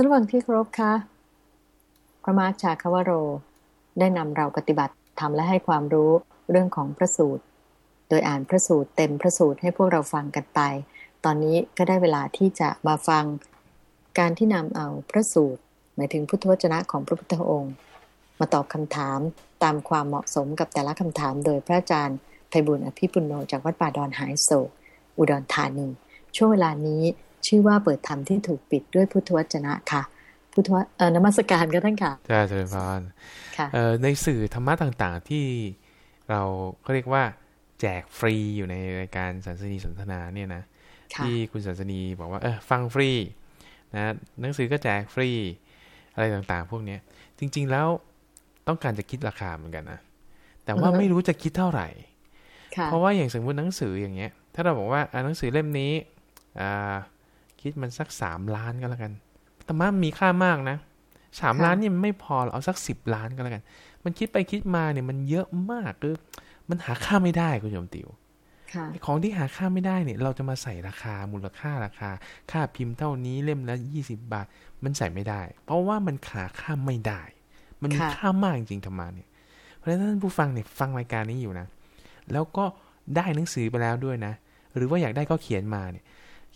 ท่านฟังที่เคารพคะพระมาร์ชาคาวโร ได้นำเราปฏิบัติทำและให้ความรู้เรื่องของพระสูตร โดยอ่านพระสูตรเต็มพระสูตรให้พวกเราฟังกันไป ตอนนี้ก็ได้เวลาที่จะมาฟัง การที่นำเอาพระสูตร หมายถึงพุทธวจนะของพระพุทธองค์ มาตอบคำถามตามความเหมาะสมกับแต่ละคำถาม โดยพระอาจารย์ไพบุญอภิปุโนจากวัดป่าดอนหายโศกอุดรธานี ช่วงเวลานี้ ชื่อว่าเปิดธรรมที่ถูกปิดด้วยพุทธวจนะค่ะ พุทธวเอ่อนมัสการก็ท่านค่ะใช่เจริญพรในสื่อธรรมะต่างๆที่เราเขาเรียกว่า แจกฟรีอยู่ในรายการสันสนีสนทนาเนี่ยนะที่คุณสันสนีบอกว่าเออฟังฟรีนะหนังสือก็แจกฟรีอะไรต่างๆ พวกนี้จริง ๆแล้วต้องการจะคิดราคาเหมือนกันนะแต่ว่าไม่รู้จะคิดเท่าไหร่เพราะว่าอย่างสมมติหนังสืออย่างเงี้ย ถ้าเราบอกว่าหนังสือเล่มนี้ คิดมันสักสามล้านก็แล้วกันธรรมะมีค่ามากนะสามล้านนี่มันไม่พอเอาสักสิบล้านก็แล้วกัน มันคิดไปคิดมาเนี่ยมันเยอะมากคือมันหาค่าไม่ได้คุณโยมติวของที่หาค่าไม่ได้เนี่ยเราจะมาใส่ราคามูลค่าราคา ค่าพิมพ์เท่านี้เล่มละยี่สิบาท มันใส่ไม่ได้ เพราะว่ามันขาค่าไม่ได้ มันมีค่ามากจริงธรรมะเนี่ย เพราะฉะนั้นท่านผู้ฟังเนี่ยฟังรายการนี้อยู่นะ แล้วก็ได้หนังสือไปแล้วด้วยนะ หรือว่าอยากได้ก็เขียนมาเนี่ย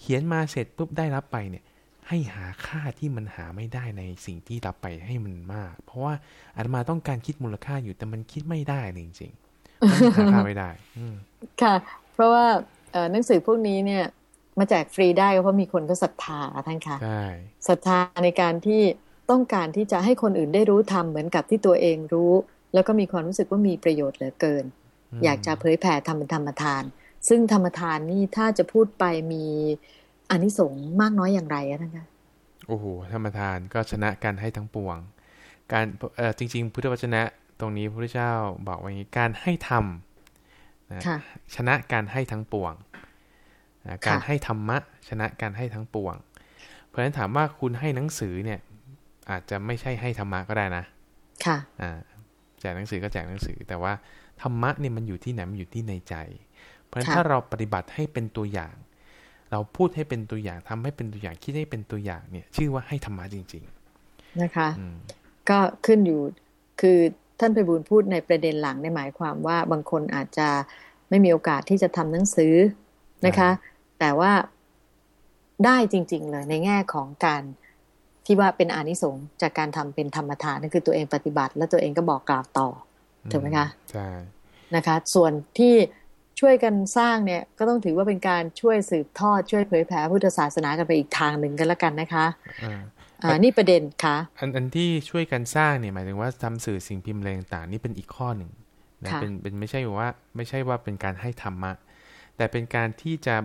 เขียนมาเสร็จปุ๊บได้รับไปเนี่ยให้หาค่าที่มันหาไม่ได้ในสิ่งที่รับไปให้มันมาก เพราะว่าอาตมาต้องการคิดมูลค่าอยู่แต่มันคิดไม่ได้จริงๆมันหาค่าไม่ได้ค่ะ เพราะว่าหนังสือพวกนี้เนี่ยมาแจกฟรีได้เพราะมีคนก็ศรัทธาท่านคะศรัทธาในการที่ต้องการที่จะให้คนอื่นได้รู้ทำเหมือนกับที่ตัวเองรู้ แล้วก็มีความรู้สึกว่ามีประโยชน์เหลือเกิน อยากจะเผยแผ่ทำเป็นธรรมทาน ซึ่งธรรมทานนี่ถ้าจะพูดไปมีอนิสงส์มากน้อยอย่างไรอะท่านคะโอ้โหธรรมทานก็ชนะการให้ทั้งปวง การจริง ๆ พุทธวจนะตรงนี้พระพุทธเจ้าบอกว่าอย่างนี้การให้ทำนะชนะการให้ทั้งปวงนะการให้ธรรมะ ชนะการให้ทั้งปวง เพราะฉะนั้นถามว่าคุณให้หนังสือเนี่ย อาจจะไม่ใช่ให้ธรรมะก็ได้นะค่ะอ่าแจกหนังสือก็แจกหนังสือ แต่ว่าธรรมะเนี่ยมันอยู่ที่ไหนมันอยู่ที่ในใจ เพราะฉะนั้นถ้าเราปฏิบัติให้เป็นตัวอย่าง เราพูดให้เป็นตัวอย่างทำให้เป็นตัวอย่างคิดให้เป็นตัวอย่างเนี่ย ชื่อว่าให้ธรรมะจริง ๆ นะคะ ก็ขึ้นอยู่คือท่านไปบูลพูดในประเด็นหลังในหมายความว่าบางคนอาจจะไม่มีโอกาสที่จะทำหนังสือนะคะ แต่ว่าได้จริง ๆ เลยในแง่ของการที่ว่าเป็นอานิสงส์จากการทำเป็นธรรมทานนั่นคือตัวเองปฏิบัติ แล้วตัวเองก็บอกกล่าวต่อถูกไหมคะใช่นะคะ ส่วนที่ ช่วยกันสร้างเนี่ยก็ต้องถือว่าเป็นการช่วยสืบทอดช่วยเผยแผ่พุทธศาสนากันไปอีกทางหนึ่งกันแล้วกันนะคะอ่านี่ประเด็นค่ะอันอันที่ช่วยกันสร้างเนี่ยหมายถึงว่าทำสื่อสิ่งพิมพ์อะไรต่างๆนี่เป็นอีกข้อหนึ่งนะเป็นเป็นไม่ใช่ว่าไม่ใช่ว่าเป็นการให้ธรรมะ แต่เป็นการที่จะ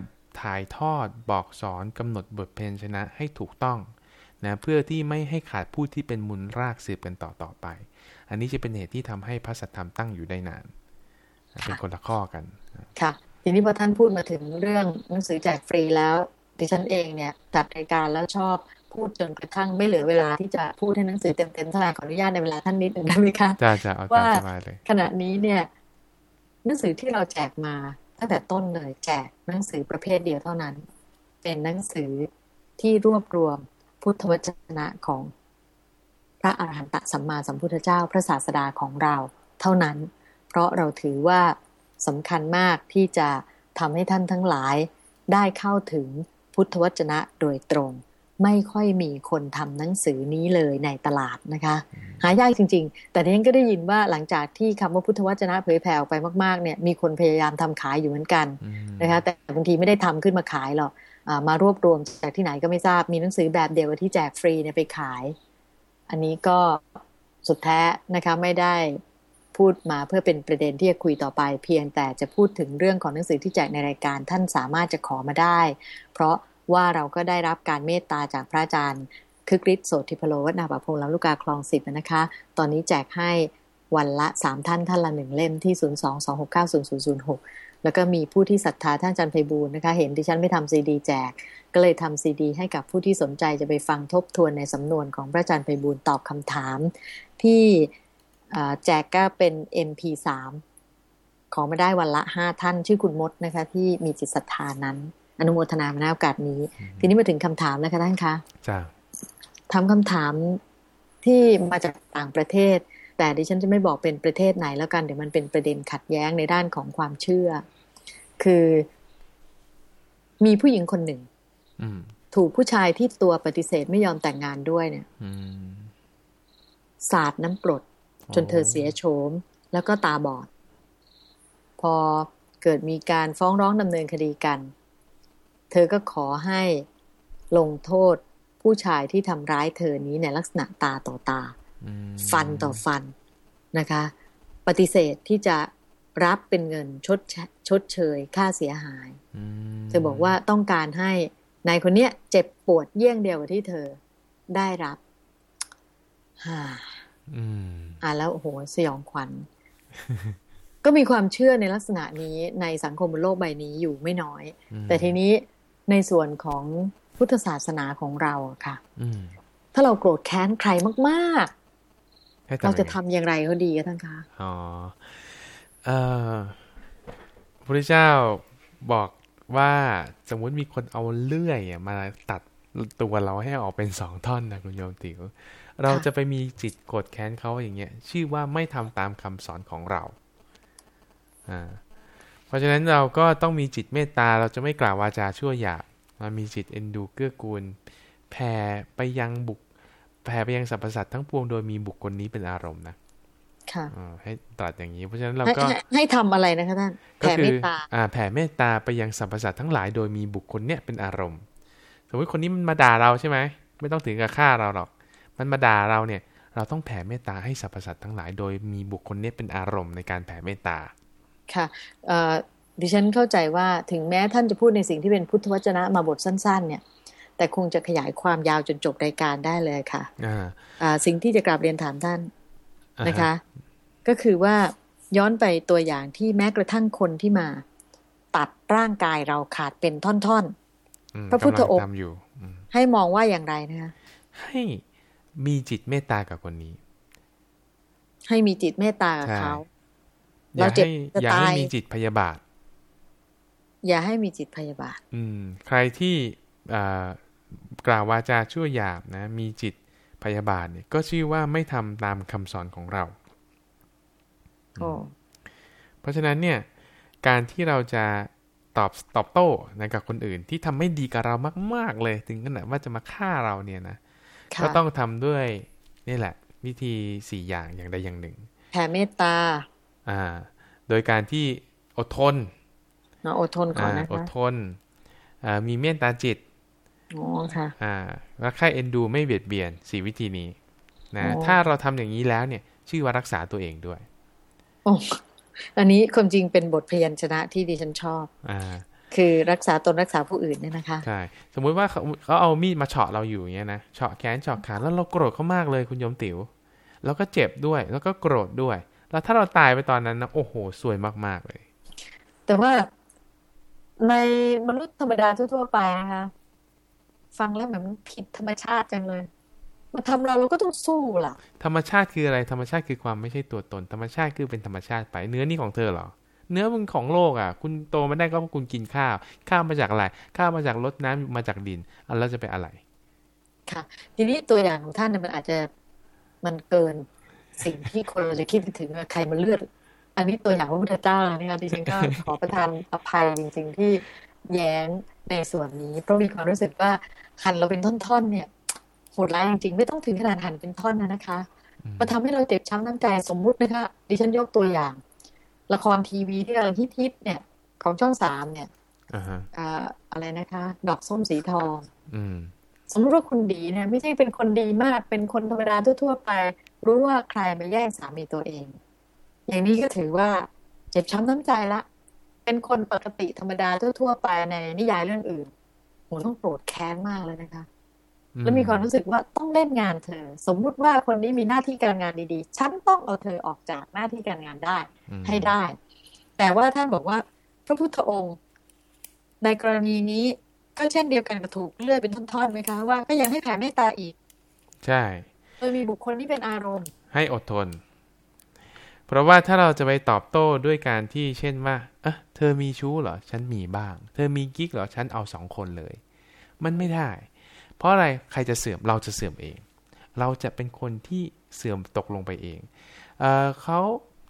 ถ่ายทอดบอกสอนกำหนดบทเพลงชนะให้ถูกต้องนะเพื่อที่ไม่ให้ขาดผู้ที่เป็นมูลรากสืบกันต่อต่อไป อันนี้จะเป็นเหตุที่ทำให้พระสัทธรรมตั้งอยู่ได้นาน เป็นคนละข้อกัน ค่ะ ทีนี้พอท่านพูดมาถึงเรื่องหนังสือแจกฟรีแล้ว ดิฉันเองเนี่ยจัดรายการแล้วชอบพูดจนกระทั่งไม่เหลือเวลาที่จะพูดให้หนังสือเต็มๆเท่าไหร่ขออนุญาตในเวลาท่านนิดหนึ่งได้ไหมคะจ้าจ้าว่าขณะนี้เนี่ยหนังสือที่เราแจกมาตั้งแต่ต้นเลยแจกหนังสือประเภทเดียวเท่านั้น เป็นหนังสือที่รวบรวมพุทธวจนะของพระอาหารหันตสัมมาสัมพุทธเจ้า พระศาสดาของเราเท่านั้น เพราะเราถือว่าสำคัญมากที่จะทำให้ท่านทั้งหลาย ได้เข้าถึงพุทธวจนะโดยตรง ไม่ค่อยมีคนทำหนังสือนี้เลยในตลาดนะคะ หายากจริง ๆ แต่เน้นก็ได้ยินว่าหลังจากที่คำว่าพุทธวจนะเผยแผ่ออกไปมากๆเนี่ยมีคนพยายามทำขายอยู่เหมือนกันนะคะแต่บางทีไม่ได้ทำขึ้นมาขายหรอกมารวบรวมจากที่ไหนก็ไม่ทราบมีหนังสือแบบเดียวที่แจกฟรีเนี่ยไปขาย อันนี้ก็สุดแท้นะคะไม่ได้ พูดมาเพื่อเป็นประเด็นที่จะคุยต่อไป เพียงแต่จะพูดถึงเรื่องของหนังสือที่แจกในรายการท่านสามารถจะขอมาได้ เพราะว่าเราก็ได้รับการเมตตาจากพระอาจารย์คึกฤทธิ์โสติพโลวัฒนาบพงศ์ลำลูกกาคลองสิบนะคะ ตอนนี้แจกให้วันละสามท่านท่านละหนึ่งเล่มที่ศูนย์สองสองหกเก้าศูนย์ศูนย์ศูนย์หกแล้วก็มีผู้ที่ศรัทธาท่านจารย์ไพบูลนะคะ เห็นดิฉันไม่ทำซีดีแจก ก็เลยทำซีดี ให้กับผู้ที่สนใจจะไปฟังทบทวนในสำนวนของพระอาจารย์ไพบูลตอบคำถาม ที่ แจกก็เป็น MP3 ขอมาได้วันละห้าท่านชื่อคุณมดนะคะ ที่มีจิตศรัทธานั้น อนุโมทนามาในโอกาสนี้ ทีนี้มาถึงคำถามแล้วค่ะท่านคะจ้าทำคำถามที่มาจากต่างประเทศ แต่ดิฉันจะไม่บอกเป็นประเทศไหนแล้วกันเดี๋ยวมันเป็นประเด็นขัดแย้งในด้านของความเชื่อ คือ มีผู้หญิงคนหนึ่งถูกผู้ชายที่ตัวปฏิเสธไม่ยอมแต่งงานด้วยเนี่ยสาดน้ำกรด จนเธอเสียโฉมแล้วก็ตาบอด พอเกิดมีการฟ้องร้องดำเนินคดีกัน เธอก็ขอให้ลงโทษผู้ชายที่ทำร้ายเธอนี้ในลักษณะตาต่อตา ฟันต่อฟันนะคะ ปฏิเสธที่จะรับเป็นเงินชดชดเชยค่าเสียหาย เธอบอกว่าต้องการให้นายคนเนี้ยเจ็บปวดเยี่ยงเดียวกับที่เธอได้รับฮ่า อ่าแล้วโอ้โหสยองขวัญ ก็มีความเชื่อในลักษณะนี้ในสังคมบนโลกใบนี้อยู่ไม่น้อย แต่ทีนี้ในส่วนของพุทธศาสนาของเราค่ะถ้าเราโกรธแค้นใครมากๆ เราจะทำอย่างไรก็ดีกันท่านคะอ๋อเออพระเจ้าบอกว่าสมมุติมีคนเอาเลื่อยมาตัดตัวเราให้ออกเป็นสองท่อนนะคุณโยมติ๋ว เราจะไปมีจิตโกรธแค้นเขาอย่างเงี้ย ชื่อว่าไม่ทำตามคำสอนของเราอ่าเพราะฉะนั้นเราก็ต้องมีจิตเมตตา เราจะไม่กล่าววาจาชั่วหยาบมามีจิตเอ็นดูเกื้อกูลแผ่ไปยังบุคแผ่ไปยังสรรพสัตว์ทั้งปวงโดยมีบุคคลนี้เป็นอารมณ์นะค่ะให้ตรัสอย่างนี้ เพราะฉะนั้นเราก็ให้ทำอะไรนะคะท่านแผ่เมตตาอ่าแผ่เมตตาไปยังสรรพสัตว์ทั้งหลายโดยมีบุคคลเนี้ยเป็นอารมณ์ สมมติคนนี้มันมาด่าเราใช่ไหมไม่ต้องถึงกับฆ่าเราหรอก มันมาด่าเราเนี่ย เราต้องแผ่เมตตาให้สรรพสัตว์ทั้งหลาย โดยมีบุคคลนี้เป็นอารมณ์ในการแผ่เมตตา ค่ะดิฉันเข้าใจว่าถึงแม้ท่านจะพูดในสิ่งที่เป็นพุทธวจนะมาบทสั้น ๆ เนี่ย แต่คงจะขยายความยาวจนจบรายการได้เลยค่ะสิ่งที่จะกราบเรียนถามท่านนะคะ ก็คือว่าย้อนไปตัวอย่างที่แม้กระทั่งคนที่มา ตัดร่างกายเราขาดเป็นท่อนๆพระพุทธองค์ให้มองว่าอย่างไรนะคะให้ มีจิตเมตตากับคนนี้ ให้มีจิตเมตตากับเขาเราเจ็บอย่าให้มีจิตพยาบาท อย่าให้มีจิตพยาบาท อืม ใครที่กล่าววาจาชั่วหยาบนะ มีจิตพยาบาทเนี่ย ก็ชื่อว่าไม่ทำตามคำสอนของเราเพราะฉะนั้นเนี่ย การที่เราจะตอบตอบโต้นะกับคนอื่นที่ทำไม่ดีกับเรามาก ๆ เลย ถึงขนาดว่าจะมาฆ่าเราเนี่ยนะ ก็ต้องทำด้วยนี่แหละ วิธีสี่อย่างอย่างใดอย่างหนึ่งแผ่เมตตา อ่า โดยการที่อดทนอดทนก่อนนะคะอดทนอ่ามีเมตตาจิตอ๋อค่ะอ่าแล้วค่เอ็นดูไม่เบียดเบียนสี่วิธีนี้นะถ้าเราทำอย่างนี้แล้วเนี่ย ชื่อว่ารักษาตัวเองด้วยอันนี้ความจริงเป็นบทพยัญชนะที่ดิฉันชอบ อ่า คือรักษาตนรักษาผู้อื่นเนี่ยนะคะใช่สมมุติว่าเขาเขาเอามีดมาเฉาะเราอยู่อย่างเงี้ยนะเฉาะแขนเฉาะขาแล้วเราโกรธเขามากเลยคุณยมติ๋วแล้วก็เจ็บด้วยแล้วก็โกรธด้วย แล้วถ้าเราตายไปตอนนั้นนะโอ้โหสวยมากๆเลย แต่ว่าในมนุษย์ธรรมดาทั่วๆไปนะคะฟังแล้วแบบมันผิดธรรมชาติจังเลยมาทำเราเราก็ต้องสู้ล่ะ ธรรมชาติคืออะไรธรรมชาติคือความไม่ใช่ตัวตน ธรรมชาติคือเป็นธรรมชาติไปเนื้อนี่ของเธอเหรอ เนื้อมันของโลกอะ คุณโตไม่ได้ก็เพราะคุณกินข้าว ข้าวมาจากอะไร ข้าวมาจากรดน้ำมาจากดินอันแล้วจะไปอะไร ค่ะ ทีนี้ตัวอย่างของท่านเนี่ยมันอาจจะมันเกินสิ่งที่คนเราจะคิดถึงใครมันเลือด อันนี้ตัวอย่างพระพุทธเจ้านี่ค่ะดิฉันก็ขอประทานอภัยจริง ๆ ที่แย้งในส่วนนี้ เพราะมีความรู้สึกว่าคันเราเป็นท่อนๆเนี่ยโหดร้ายจริงๆไม่ต้องถึงขนาดหั่นเป็นท่อนนะนะคะมาทำให้เราเจ็บช้ำน้ำใจสมมุตินะคะดิฉันยกตัวอย่าง ละครทีวีที่กำลังฮิตๆเนี่ย ของช่องสามเนี่ยอะไรนะคะ ดอกส้มสีทองสมมติว่าคุณดีเนี่ยไม่ใช่เป็นคนดีมากเป็นคนธรรมดาทั่วๆไป รู้ว่าใครมาแย่งสามีตัวเอง อย่างนี้ก็ถือว่าเจ็บช้ำน้ำใจละ เป็นคนปกติธรรมดาทั่วๆไปในนิยายเรื่องอื่นโหต้องโกรธแค้นมากเลยนะคะ แล้วมีความรู้สึกว่าต้องเล่นงานเธอ สมมุติว่าคนนี้มีหน้าที่การงานดีๆ ฉันต้องเอาเธอออกจากหน้าที่การงานได้ให้ได้ แต่ว่าท่านบอกว่าพระพุทธองค์ ในกรณีนี้ก็เช่นเดียวกันกับถูกเลื่อยเป็นท่อนๆไหมคะว่าก็ยังให้แผ่เมตตาอีก ใช่โดยมีบุคคลที่เป็นอารมณ์ ให้อดทน เพราะว่าถ้าเราจะไปตอบโต้ด้วยการที่เช่นว่าเออเธอมีชู้เหรอ ฉันมีบ้าง เธอมีกิ๊กเหรอ ฉันเอาสองคนเลย มันไม่ได้ เพราะอะไรใครจะเสื่อมเราจะเสื่อมเอง เราจะเป็นคนที่เสื่อมตกลงไปเองเเขา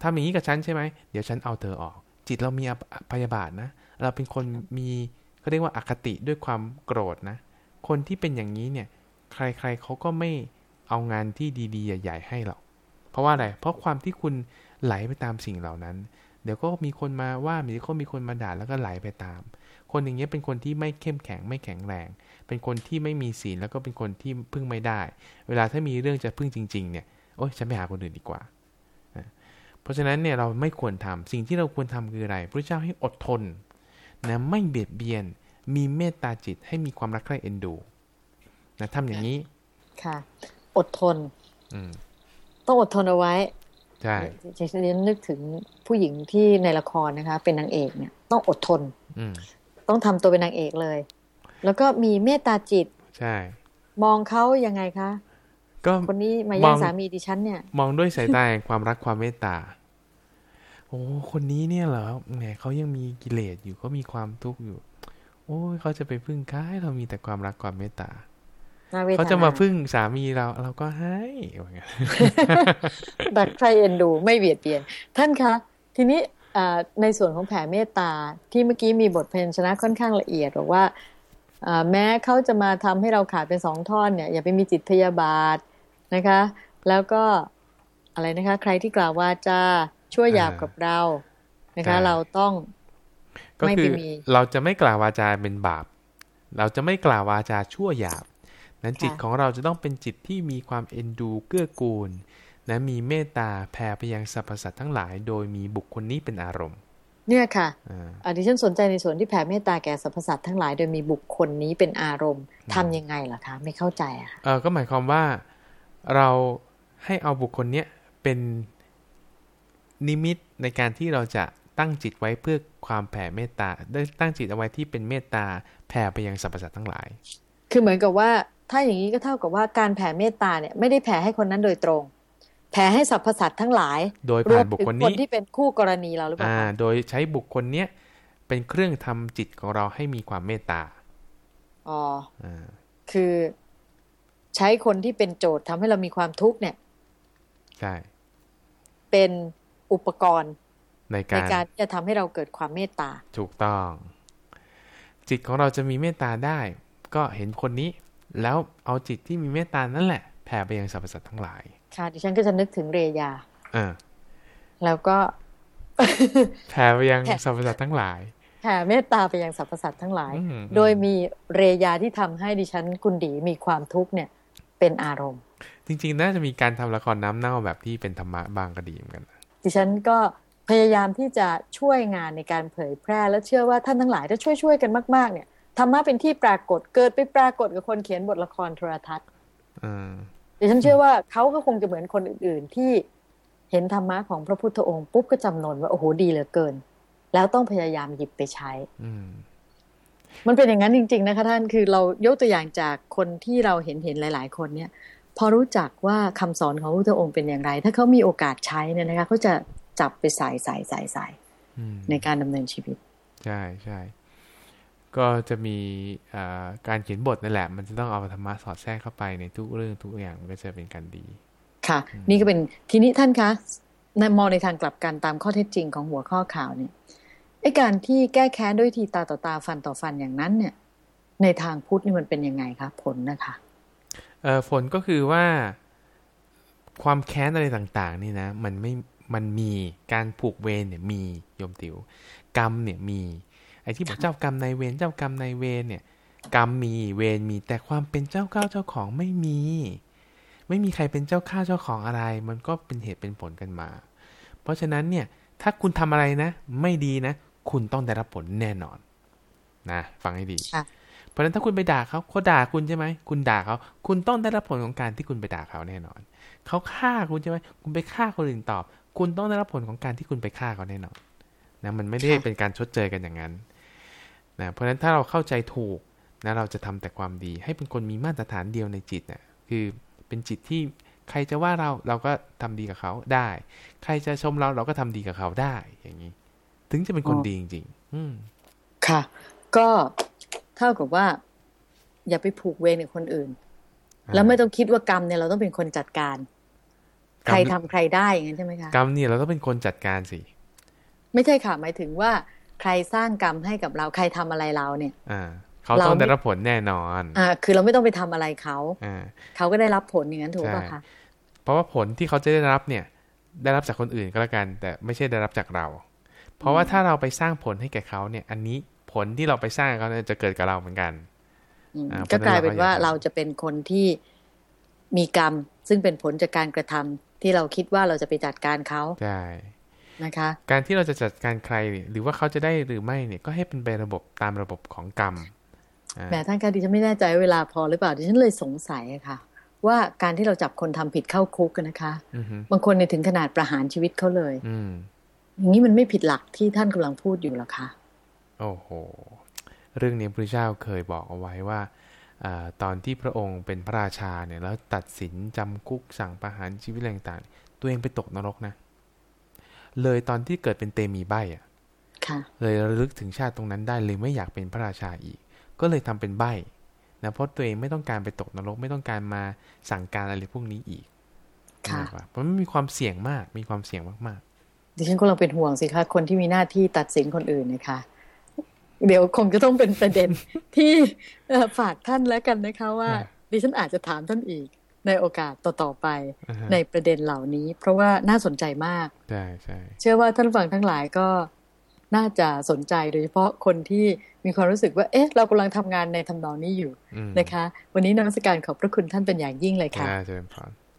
ทำอย่างนี้กับฉันใช่ไหมเดี๋ยวฉันเอาเธอออก จิตเรามีพยาบาทนะ เราเป็นคนมีเขาเรียกว่าอาคติด้วยความโกรธนะ คนที่เป็นอย่างนี้เนี่ยใครๆเขาก็ไม่เอางานที่ดีๆ ใหญ่ๆให้หรอกเพราะว่าอะไรเพราะความที่คุณไหลไปตามสิ่งเหล่านั้น เดี๋ยวก็มีคนมาว่ามีก็มีคนมาด่าแล้วก็ไหลไปตาม คนอย่างเงี้ยเป็นคนที่ไม่เข้มแข็งไม่แข็งแรง เป็นคนที่ไม่มีศีลแล้วก็เป็นคนที่พึ่งไม่ได้ เวลาถ้ามีเรื่องจะพึ่งจริง ๆ เนี่ย โอ้ยฉันไปหาคนอื่นดีกว่า เพราะฉะนั้นเนี่ยเราไม่ควรทำสิ่งที่เราควรทำคืออะไร พระเจ้าให้อดทนนะไม่เบียดเบียน มีเมตตาจิตให้มีความรักใคร่เอ็นดูนะทำอย่างนี้ ค่ะ อดทน อืต้องอดทนเอาไว้ใช่จะเรียนนึกถึงผู้หญิงที่ในละครนะคะ เป็นนางเอกเนี่ย ต้องอดทนอืต้องทำตัวเป็นนางเอกเลย แล้วก็มีเมตตาจิต ใช่ มองเขายังไงคะ ก็คนนี้มาแย่งสามีดิฉันเนี่ย มองด้วยสายตาแห่งความรักความเมตตาโอ้คนนี้เนี่ยเหรอแหมเขายังมีกิเลสอยู่เขามีความทุกข์อยู่ โอ้ยเขาจะไปพึ่งก้ายเรามีแต่ความรักความเมตตาเขาจะมาพึ่งสามีเรา เราก็ให้ว่าไงบัดใครเอ็นดูไม่เบียดเบียน ท่านคะ ทีนี้ในส่วนของแผ่เมตตาที่เมื่อกี้มีบทเพลงชนะค่อนข้างละเอียดบอกว่า แม้เขาจะมาทำให้เราขาดเป็นสองท่อนเนี่ยอย่าไปมีจิตพยาบาทนะคะ แล้วก็อะไรนะคะ ใครที่กล่าวว่าจะช่วยหยาบกับเรานะคะ เราต้องก็คือเราจะไม่กล่าววาจาเป็นบาป เราจะไม่กล่าววาจาชั่วหยาบ นั้นจิตของเราจะต้องเป็นจิตที่มีความเอ็นดูเกื้อกูลนะมีเมตตาแผ่ไปยังสรรพสัตว์ทั้งหลาย โดยมีบุคคลนี้เป็นอารมณ์ เนี่ยค่ะอันนี้ฉันสนใจในส่วนที่แผ่เมตตาแก่สรรพสัตว์ทั้งหลายโดยมีบุคคลนี้เป็นอารมณ์ ทํำยังไงล่ะคะ ไม่เข้าใจอะเออก็หมายความว่าเราให้เอาบุคคลเนี้ยเป็นนิมิตในการที่เราจะตั้งจิตไว้เพื่อความแผ่เมตตา ได้ตั้งจิตเอาไว้ที่เป็นเมตตาแผ่ไปยังสรรพสัตว์ทั้งหลาย คือเหมือนกับว่าถ้าอย่างนี้ก็เท่ากับว่าการแผ่เมตตาเนี่ยไม่ได้แผ่ให้คนนั้นโดยตรงแผ่ให้สรรพสัตว์ทั้งหลาย โดยผ่านบุคคลนี้ที่เป็นคู่กรณีเราหรือเปล่าอ่าโดยใช้บุคคลเนี้ยเป็นเครื่องทำจิตของเราให้มีความเมตตา อ๋อคือใช้คนที่เป็นโจทย์ทำให้เรามีความทุกข์เนี่ย ใช่ เป็นอุปกรณ์ในการการจะทำให้เราเกิดความเมตตา ถูกต้อง จิตของเราจะมีเมตตาได้ ก็เห็นคนนี้ แล้วเอาจิตที่มีเมตตานั่นแหละแผ่ไปยังสรรพสัตว์ทั้งหลาย ค่ะดิฉันก็จะนึกถึงเรยาอ่าแล้วก็แผ่ไปยังสรรพสัตว์ทั้งหลายแผ่เมตตาไปยังสรรพสัตว์ทั้งหลาย โดยมีเรยาที่ทำให้ดิฉันกุณดีมีความทุกข์เนี่ยเป็นอารมณ์ จริงๆ น่าจะมีการทำละครน้ำเน่าแบบที่เป็นธรรมะบางก็ดีเหมือนกัน ดิฉันก็พยายามที่จะช่วยงานในการเผยแพร่และเชื่อว่าท่านทั้งหลายถ้าช่วยๆกันมากๆเนี่ยธรรมะเป็นที่ปรากฏเกิดไปปรากฏกับคนเขียนบทละครโทรทัศน์ ดิฉันเชื่อว่าเขาก็คงจะเหมือนคนอื่น ๆ ที่เห็นธรรมะของพระพุทธองค์ปุ๊บก็จำนนว่าโอ้โหดีเหลือเกิน แล้วต้องพยายามหยิบไปใช้มันเป็นอย่างนั้นจริง ๆ นะคะท่านคือเรายกตัวอย่างจากคนที่เราเห็นเห็นหลาย ๆ คนเนี่ย พอรู้จักว่าคำสอนของพระพุทธองค์เป็นอย่างไร ถ้าเขามีโอกาสใช้เนี่ยนะคะเขาจะจับไปใส่ใส่ใส่ใส่ในการดำเนินชีวิต ใช่ใช่ ก็จะมีการเขียนบทนั่นแหละ มันจะต้องเอาธรรมะสอดแทรกเข้าไปในทุกเรื่องทุกอย่างก็จะเป็นการดี ค่ะ นี่ก็เป็นทีนี้ท่านคะในมองในทางกลับกันตามข้อเท็จจริงของหัวข้อข่าวเนี่ยไอ้การที่แก้แค้นด้วยทีตาต่อตาฟันต่อฟันอย่างนั้นเนี่ย ในทางพุทธนี่มันเป็นยังไงคะผลนะคะเอ่อผลก็คือว่าความแค้นอะไรต่าง ๆ นี่นะ มันไม่มันมีการผูกเวรเนี่ยมีโยมติว๋วกรรมเนี่ยมีไอ้ที่บอกเจ้ากรรมนายเวรเจ้ากรรมนายเวรเนี่ย กรรมมีเวรมีแต่ความเป็นเจ้าข้าวเจ้าของไม่มี ไม่มีใครเป็นเจ้าข้าวเจ้าของอะไร มันก็เป็นเหตุเป็นผลกันมา เพราะฉะนั้นเนี่ยถ้าคุณทำอะไรนะ ไม่ดีนะ คุณต้องได้รับผลแน่นอน นะฟังให้ดีเพราะฉะนั้นถ้าคุณไปด่าเขาเขาด่าคุณใช่ไหมคุณด่าเขาคุณต้องได้รับผลของการที่คุณไปด่าเขาแน่นอนเขาฆ่าคุณใช่ไหมคุณไปฆ่าคนอื่นตอบ คุณต้องได้รับผลของการที่คุณไปฆ่าเขาแน่นอนนะมันไม่ได้เป็นการชดเชยกันอย่างนั้น นะเพราะฉะนั้นถ้าเราเข้าใจถูกนะเราจะทำแต่ความดี ให้เป็นคนมีมาตรฐานเดียวในจิตเนะ่ยคือเป็นจิตที่ใครจะว่าเราเราก็ทำดีกับเขาได้ ใครจะชมเราเราก็ทำดีกับเขาได้อย่างนี้ ถึงจะเป็นคนดีจริงๆ อืมค่ะ ก็เท่ากับว่า อย่าไปผูกเวรกับคนอื่น แล้วไม่ต้องคิดว่ากรรมเนี่ยเราต้องเป็นคนจัดการ ใครทำใครได้อย่างนั้นใช่ไหมคะกรรมเนี่ยเราต้องเป็นคนจัดการสิไม่ใช่ค่ะหมายถึงว่า ใครสร้างกรรมให้กับเราใครทำอะไรเราเนี่ยอ่าเขาต้องได้รับผลแน่นอนอ่าคือเราไม่ต้องไปทำอะไรเขาอ่าเขาก็ได้รับผลอย่างนั้นถูกป่ะคะเพราะว่าผลที่เขาจะได้รับเนี่ย ได้รับจากคนอื่นก็แล้วกัน แต่ไม่ใช่ได้รับจากเรา เพราะว่าถ้าเราไปสร้างผลให้แก่เขาเนี่ย อันนี้ผลที่เราไปสร้างเขาจะเกิดกับเราเหมือนกันก็กลายเป็นว่าเราจะเป็นคนที่มีกรรม ซึ่งเป็นผลจากการกระทำที่เราคิดว่าเราจะไปจัดการเขาใช่ นะคะ การที่เราจะจัดการใครหรือว่าเขาจะได้หรือไม่เนี่ยก็ให้เป็นไประบบตามระบบของกรรมแม่ท่านคะดิฉันไม่แน่ใจเวลาพอหรือเปล่าดิฉันเลยสงสัยค่ะ ว่าการที่เราจับคนทำผิดเข้าคุกกันนะคะบางคนเนี่ยถึงขนาดประหารชีวิตเขาเลย อือย่างนี้มันไม่ผิดหลักที่ท่านกำลังพูดอยู่หรอคะโอ้โห เรื่องนี้พระเจ้าเคยบอกเอาไว้ว่าอตอนที่พระองค์เป็นพระราชาเนี่ยแล้วตัดสินจำคุกสั่งประหารชีวิตต่างๆ ตัวเองไปตกนรกนะ เลยตอนที่เกิดเป็นเตมีใบอะเลยระลึกถึงชาติตรงนั้นได้เลยไม่อยากเป็นพระราชาอีก ก็เลยทำเป็นใบนะเพราะตัวเองไม่ต้องการไปตกนรกไม่ต้องการมาสั่งการอะไรพวกนี้อีกค่ะเพราะมันมีความเสี่ยงมาก มีความเสี่ยงมากๆดิฉันก็ลังเป็นห่วงสิคะคนที่มีหน้าที่ตัดสินคนอื่นนะคะเดี๋ยวคงจะต้องเป็นประเด็นที่ฝากท่านแล้วกันนะคะว่าดิฉันอาจจะถามท่านอีก ในโอกาสต่อๆไปในประเด็นเหล่านี้ เพราะว่าน่าสนใจมากใช่ใช่เชื่อว่าท่านฟังทั้งหลายก็น่าจะสนใจโดยเฉพาะคนที่มีความรู้สึกว่า เอ๊ะ เรากำลังทำงานในทำนองนี้อยู่นะคะ วันนี้นักวิชาการขอบพระคุณท่านเป็นอย่างยิ่งเลยค่ะ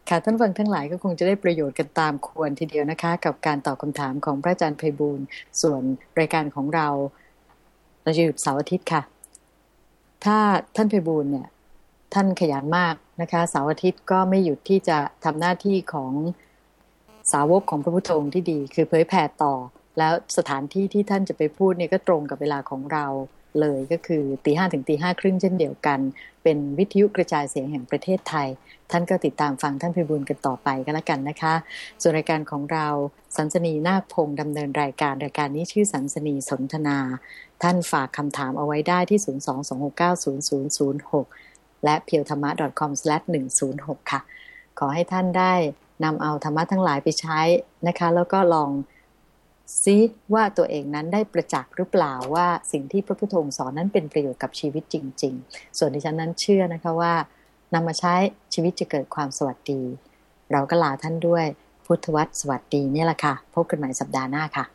ค่ะท่านฟังทั้งหลายก็คงจะได้ประโยชน์กันตามควรทีเดียวนะคะ กับการตอบคำถามของพระอาจารย์ไพบูลส่วนรายการของเราเราจะหยุดเสาร์อาทิตย์ค่ะ ถ้าท่านเพบูลเนี่ย ท่านขยันมาก นะคะเสาร์อาทิตย์ก็ไม่หยุดที่จะทำหน้าที่ของสาวกของพระพุทธองค์ที่ดี คือเผยแผ่ต่อ แล้วสถานที่ที่ท่านจะไปพูดเนี่ยก็ตรงกับเวลาของเราเลยก็คือตีห้าถึงตีห้าครึ่งเช่นเดียวกัน เป็นวิทยุกระจายเสียงแห่งประเทศไทย ท่านก็ติดตามฟังท่านพิบูลกันต่อไปก็แล้วกันนะคะ ส่วนรายการของเราสันสนีนาคพงศ์ดำเนินรายการรายการนี้ชื่อสันสนีสนทนา ท่านฝากคำถามเอาไว้ได้ที่ 022690006 และเพียวธรรมะ .com/106 ค่ะ ขอให้ท่านได้นำเอาธรรมะทั้งหลายไปใช้นะคะ แล้วก็ลองซิว่าตัวเองนั้นได้ประจักษ์หรือเปล่าว่าสิ่งที่พระพุทธองค์สอนนั้นเป็นประโยชน์กับชีวิตจริง ๆ ส่วนที่ฉันนั้นเชื่อนะคะว่านำมาใช้ชีวิตจะเกิดความสวัสดี เราก็ลาท่านด้วยพุทธวัตรสวัสดีนี่แหละค่ะ พบกันใหม่สัปดาห์หน้าค่ะ